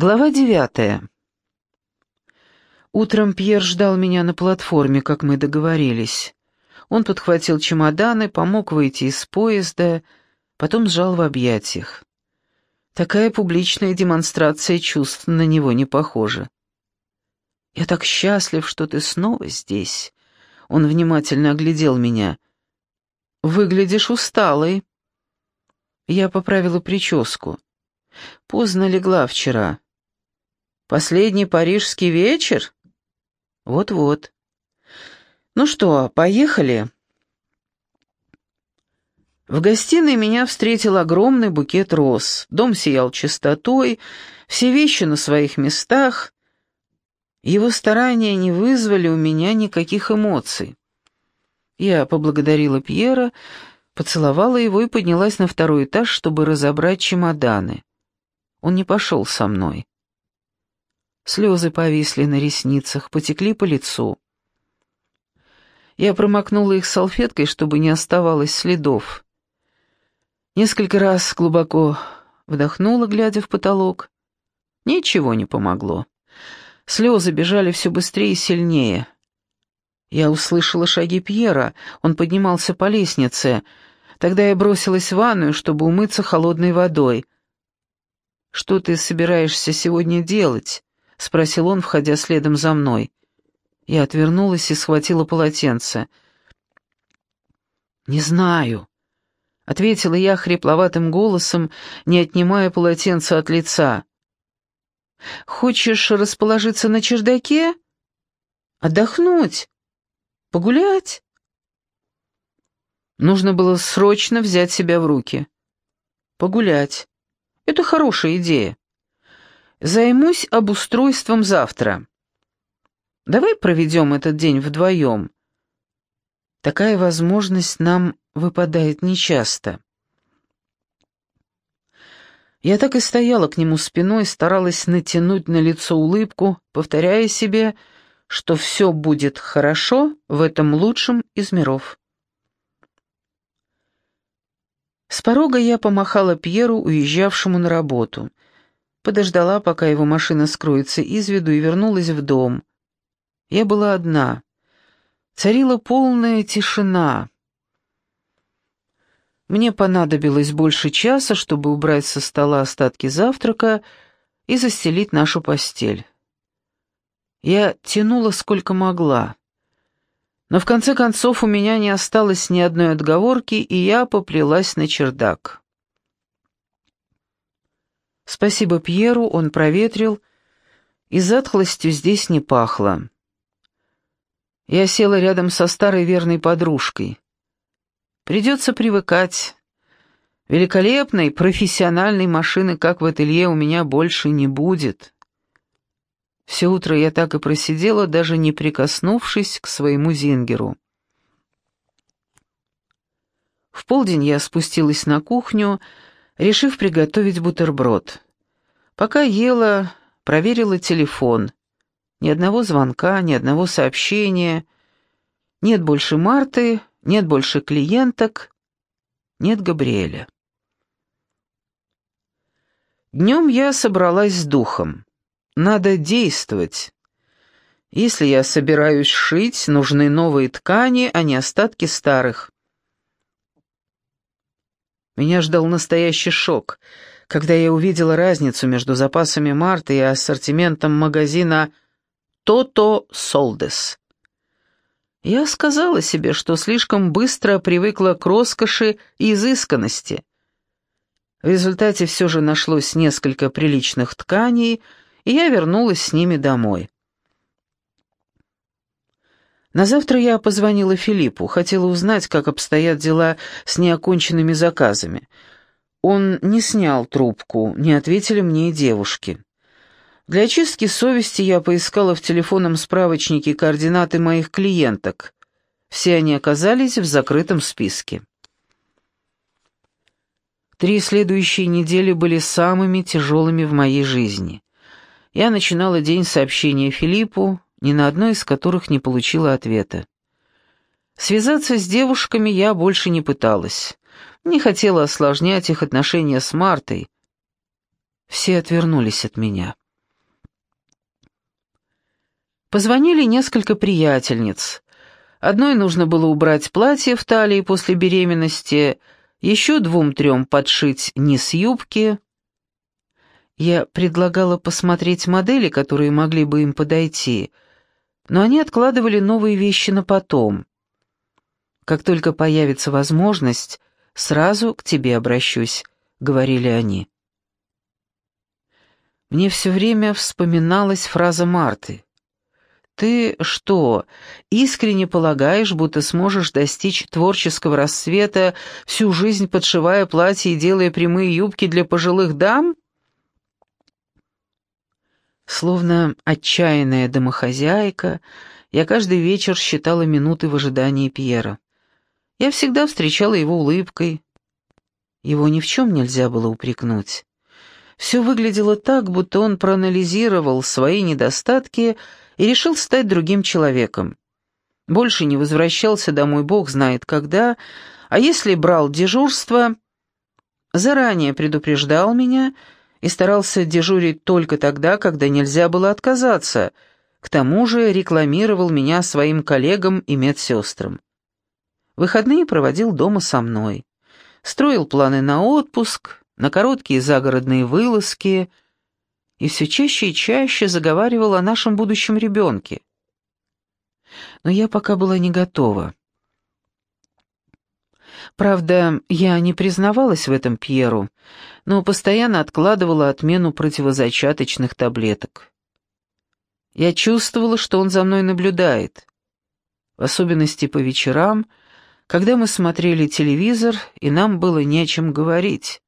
Глава девятая. Утром Пьер ждал меня на платформе, как мы договорились. Он подхватил чемоданы, помог выйти из поезда, потом сжал в объятиях. Такая публичная демонстрация чувств на него не похожа. «Я так счастлив, что ты снова здесь». Он внимательно оглядел меня. «Выглядишь усталой». Я поправила прическу. Поздно легла вчера. Последний парижский вечер? Вот-вот. Ну что, поехали? В гостиной меня встретил огромный букет роз. Дом сиял чистотой, все вещи на своих местах. Его старания не вызвали у меня никаких эмоций. Я поблагодарила Пьера, поцеловала его и поднялась на второй этаж, чтобы разобрать чемоданы. Он не пошел со мной. Слезы повисли на ресницах, потекли по лицу. Я промокнула их салфеткой, чтобы не оставалось следов. Несколько раз глубоко вдохнула, глядя в потолок. Ничего не помогло. Слезы бежали все быстрее и сильнее. Я услышала шаги Пьера, он поднимался по лестнице. Тогда я бросилась в ванную, чтобы умыться холодной водой. «Что ты собираешься сегодня делать?» — спросил он, входя следом за мной. Я отвернулась и схватила полотенце. «Не знаю», — ответила я хрипловатым голосом, не отнимая полотенца от лица. «Хочешь расположиться на чердаке? Отдохнуть? Погулять?» Нужно было срочно взять себя в руки. «Погулять. Это хорошая идея. Займусь обустройством завтра. Давай проведем этот день вдвоем. Такая возможность нам выпадает нечасто. Я так и стояла к нему спиной, старалась натянуть на лицо улыбку, повторяя себе, что все будет хорошо в этом лучшем из миров. С порога я помахала Пьеру, уезжавшему на работу — подождала, пока его машина скроется из виду, и вернулась в дом. Я была одна. Царила полная тишина. Мне понадобилось больше часа, чтобы убрать со стола остатки завтрака и застелить нашу постель. Я тянула сколько могла. Но в конце концов у меня не осталось ни одной отговорки, и я поплелась на чердак. Спасибо Пьеру, он проветрил, и затхлостью здесь не пахло. Я села рядом со старой верной подружкой. Придется привыкать. Великолепной, профессиональной машины, как в ателье, у меня больше не будет. Все утро я так и просидела, даже не прикоснувшись к своему зингеру. В полдень я спустилась на кухню, решив приготовить бутерброд. Пока ела, проверила телефон. Ни одного звонка, ни одного сообщения. Нет больше Марты, нет больше клиенток, нет Габриэля. Днем я собралась с духом. Надо действовать. Если я собираюсь шить, нужны новые ткани, а не остатки старых. Меня ждал настоящий шок, когда я увидела разницу между запасами Марты и ассортиментом магазина «Тото Солдес». Я сказала себе, что слишком быстро привыкла к роскоши и изысканности. В результате все же нашлось несколько приличных тканей, и я вернулась с ними домой. На завтра я позвонила Филиппу, хотела узнать, как обстоят дела с неоконченными заказами. Он не снял трубку, не ответили мне и девушки. Для очистки совести я поискала в телефонном справочнике координаты моих клиенток. Все они оказались в закрытом списке. Три следующие недели были самыми тяжелыми в моей жизни. Я начинала день сообщения Филиппу, ни на одной из которых не получила ответа. Связаться с девушками я больше не пыталась, не хотела осложнять их отношения с Мартой. Все отвернулись от меня. Позвонили несколько приятельниц. Одной нужно было убрать платье в талии после беременности, еще двум-трем подшить низ юбки. Я предлагала посмотреть модели, которые могли бы им подойти, но они откладывали новые вещи на потом. Как только появится возможность, сразу к тебе обращусь», — говорили они. Мне все время вспоминалась фраза Марты. «Ты что, искренне полагаешь, будто сможешь достичь творческого расцвета, всю жизнь подшивая платья и делая прямые юбки для пожилых дам?» Словно отчаянная домохозяйка, я каждый вечер считала минуты в ожидании Пьера. Я всегда встречала его улыбкой. Его ни в чем нельзя было упрекнуть. Все выглядело так, будто он проанализировал свои недостатки и решил стать другим человеком. Больше не возвращался домой бог знает когда, а если брал дежурство, заранее предупреждал меня и старался дежурить только тогда, когда нельзя было отказаться, к тому же рекламировал меня своим коллегам и медсестрам. Выходные проводил дома со мной. Строил планы на отпуск, на короткие загородные вылазки и все чаще и чаще заговаривал о нашем будущем ребенке. Но я пока была не готова. Правда, я не признавалась в этом Пьеру, но постоянно откладывала отмену противозачаточных таблеток. Я чувствовала, что он за мной наблюдает, в особенности по вечерам, когда мы смотрели телевизор, и нам было не о чем говорить.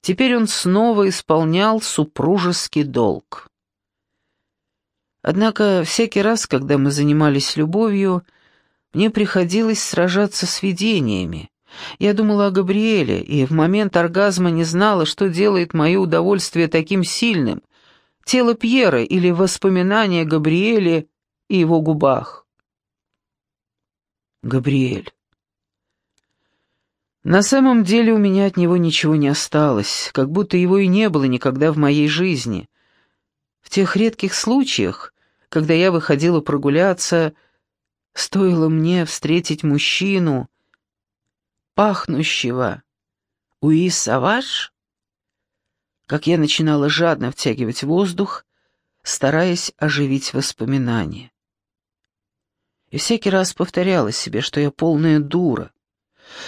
Теперь он снова исполнял супружеский долг. Однако всякий раз, когда мы занимались любовью, мне приходилось сражаться с видениями. Я думала о Габриэле, и в момент оргазма не знала, что делает мое удовольствие таким сильным — тело Пьера или воспоминания Габриэле и его губах. Габриэль. На самом деле у меня от него ничего не осталось, как будто его и не было никогда в моей жизни. В тех редких случаях, когда я выходила прогуляться, стоило мне встретить мужчину, пахнущего Уи Саваш, как я начинала жадно втягивать воздух, стараясь оживить воспоминания. И всякий раз повторяла себе, что я полная дура.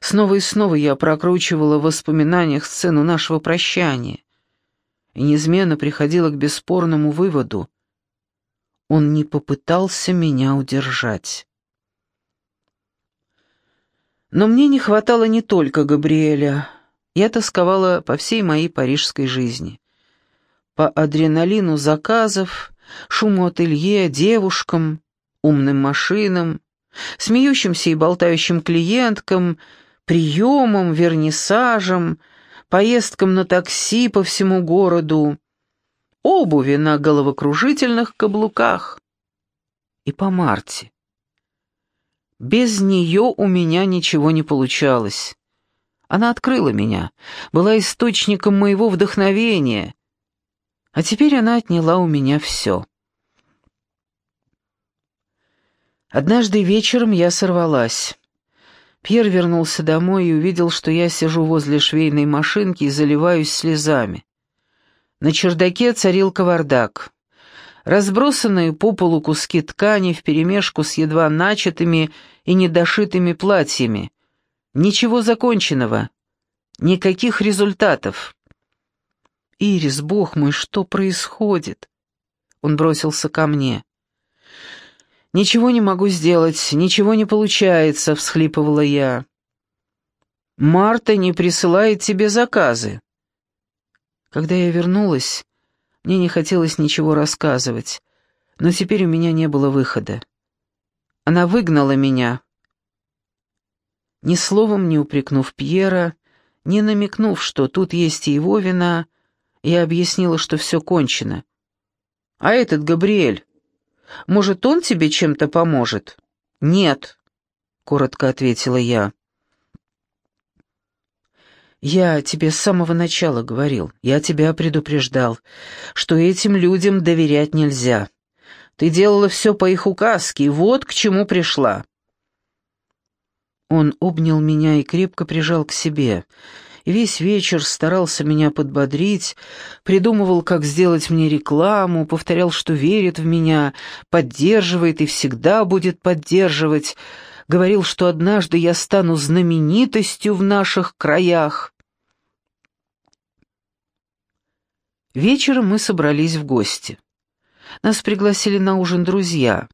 Снова и снова я прокручивала в воспоминаниях сцену нашего прощания и неизменно приходила к бесспорному выводу. Он не попытался меня удержать. Но мне не хватало не только Габриэля. Я тосковала по всей моей парижской жизни. По адреналину заказов, шуму ателье, девушкам, умным машинам, смеющимся и болтающим клиенткам, приемам, вернисажам, поездкам на такси по всему городу, обуви на головокружительных каблуках и по Марте. Без нее у меня ничего не получалось. Она открыла меня, была источником моего вдохновения, а теперь она отняла у меня все. Однажды вечером я сорвалась. Пьер вернулся домой и увидел, что я сижу возле швейной машинки и заливаюсь слезами. На чердаке царил кавардак. Разбросанные по полу куски ткани вперемешку с едва начатыми и недошитыми платьями. Ничего законченного. Никаких результатов. «Ирис, бог мой, что происходит?» Он бросился ко мне. «Ничего не могу сделать, ничего не получается», — всхлипывала я. «Марта не присылает тебе заказы». Когда я вернулась, мне не хотелось ничего рассказывать, но теперь у меня не было выхода. Она выгнала меня. Ни словом не упрекнув Пьера, не намекнув, что тут есть и его вина, я объяснила, что все кончено. «А этот Габриэль, может, он тебе чем-то поможет?» «Нет», — коротко ответила я. «Я тебе с самого начала говорил, я тебя предупреждал, что этим людям доверять нельзя. Ты делала все по их указке, и вот к чему пришла». Он обнял меня и крепко прижал к себе, весь вечер старался меня подбодрить, придумывал, как сделать мне рекламу, повторял, что верит в меня, поддерживает и всегда будет поддерживать, говорил, что однажды я стану знаменитостью в наших краях. Вечером мы собрались в гости. Нас пригласили на ужин друзья.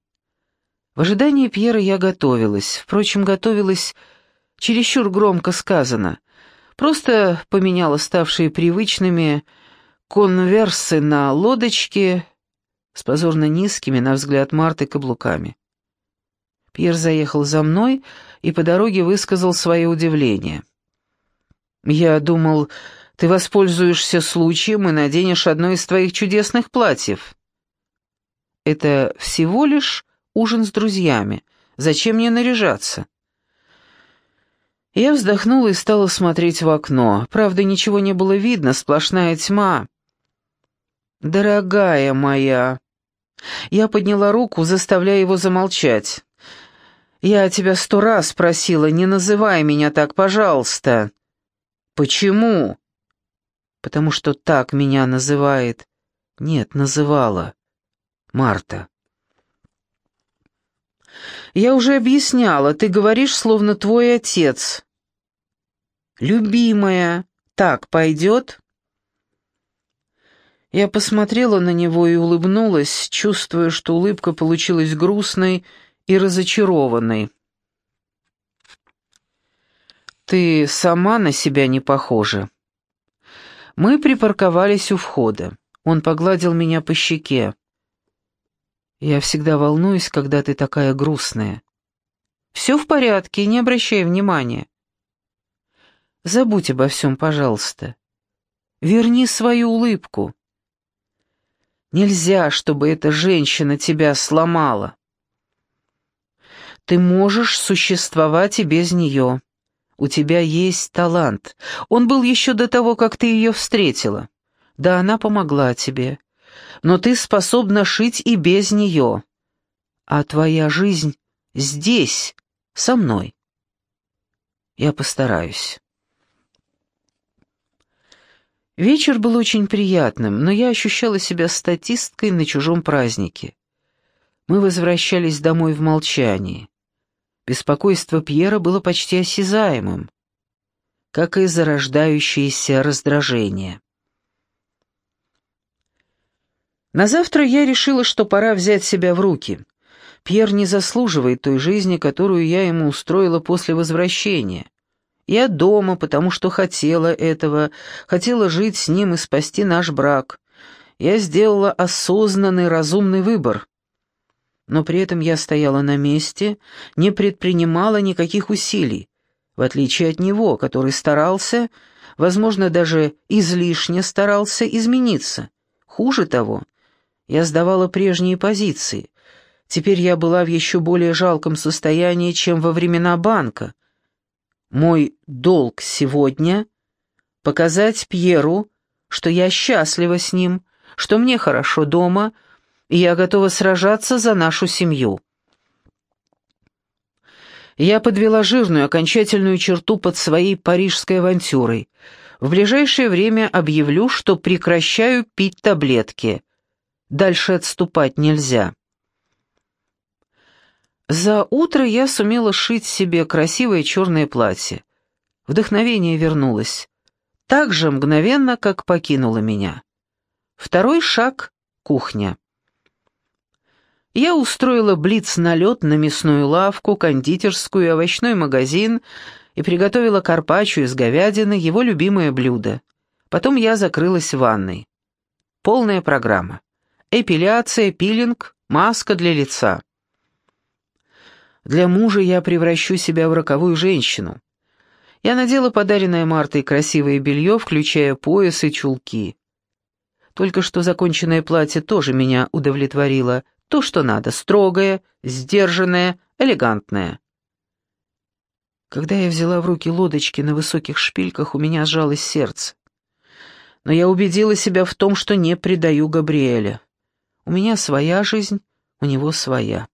В ожидании Пьера я готовилась. Впрочем, готовилась чересчур громко сказано. Просто поменяла ставшие привычными конверсы на лодочке с позорно низкими, на взгляд Марты, каблуками. Пьер заехал за мной и по дороге высказал свое удивление. «Я думал, ты воспользуешься случаем и наденешь одно из твоих чудесных платьев». «Это всего лишь ужин с друзьями. Зачем мне наряжаться?» Я вздохнула и стала смотреть в окно. Правда, ничего не было видно, сплошная тьма. «Дорогая моя!» Я подняла руку, заставляя его замолчать. «Я тебя сто раз просила, не называй меня так, пожалуйста». «Почему?» «Потому что так меня называет». «Нет, называла. Марта». «Я уже объясняла, ты говоришь, словно твой отец». «Любимая, так пойдет?» Я посмотрела на него и улыбнулась, чувствуя, что улыбка получилась грустной и разочарованной. «Ты сама на себя не похожа». Мы припарковались у входа. Он погладил меня по щеке. «Я всегда волнуюсь, когда ты такая грустная». «Все в порядке, не обращай внимания». «Забудь обо всем, пожалуйста. Верни свою улыбку». «Нельзя, чтобы эта женщина тебя сломала». Ты можешь существовать и без нее. У тебя есть талант. Он был еще до того, как ты ее встретила. Да, она помогла тебе. Но ты способна шить и без нее. А твоя жизнь здесь, со мной. Я постараюсь. Вечер был очень приятным, но я ощущала себя статисткой на чужом празднике. Мы возвращались домой в молчании. Беспокойство Пьера было почти осязаемым, как и зарождающееся раздражение. На завтра я решила, что пора взять себя в руки. Пьер не заслуживает той жизни, которую я ему устроила после возвращения. Я дома, потому что хотела этого, хотела жить с ним и спасти наш брак. Я сделала осознанный, разумный выбор но при этом я стояла на месте, не предпринимала никаких усилий, в отличие от него, который старался, возможно, даже излишне старался измениться. Хуже того, я сдавала прежние позиции. Теперь я была в еще более жалком состоянии, чем во времена банка. Мой долг сегодня — показать Пьеру, что я счастлива с ним, что мне хорошо дома — я готова сражаться за нашу семью. Я подвела жирную окончательную черту под своей парижской авантюрой. В ближайшее время объявлю, что прекращаю пить таблетки. Дальше отступать нельзя. За утро я сумела шить себе красивое черное платье. Вдохновение вернулось. Так же мгновенно, как покинуло меня. Второй шаг — кухня. Я устроила блиц-налет на мясную лавку, кондитерскую и овощной магазин и приготовила карпаччо из говядины, его любимое блюдо. Потом я закрылась в ванной. Полная программа. Эпиляция, пилинг, маска для лица. Для мужа я превращу себя в роковую женщину. Я надела подаренное Мартой красивое белье, включая пояс и чулки. Только что законченное платье тоже меня удовлетворило, то, что надо, строгое, сдержанное, элегантное. Когда я взяла в руки лодочки на высоких шпильках, у меня сжалось сердце. Но я убедила себя в том, что не предаю Габриэля. У меня своя жизнь, у него своя.